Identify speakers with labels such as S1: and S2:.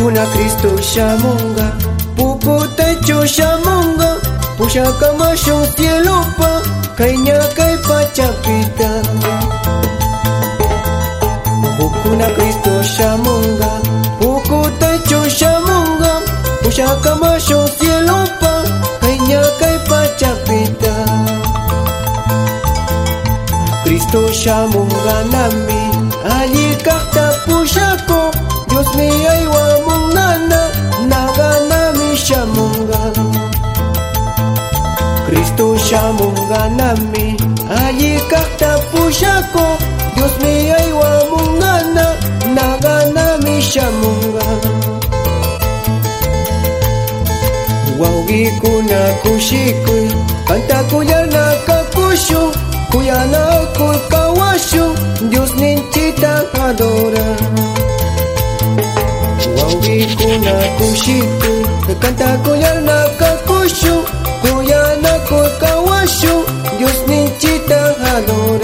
S1: Wawikuna Cristo shamunga Puputechu shamunga Pushakamashun cielopa Kainya kai pachapita. Wawikuna Cristo shamunga Puputechu shamunga Pushakamashun cielopa Kainya kai pachapita. Cristo shamunga nami Cristo shamunga nami Ali kakta pushako Dios mi aywa mong nana Naga nami shamunga Wawi kuna kushikoy Kanta kuyar na kakusyo Kuya na ko'y kawasyo Diyos ninchita adora Wawi kuna kushikoy Kanta kuyar Dios ni chita jalón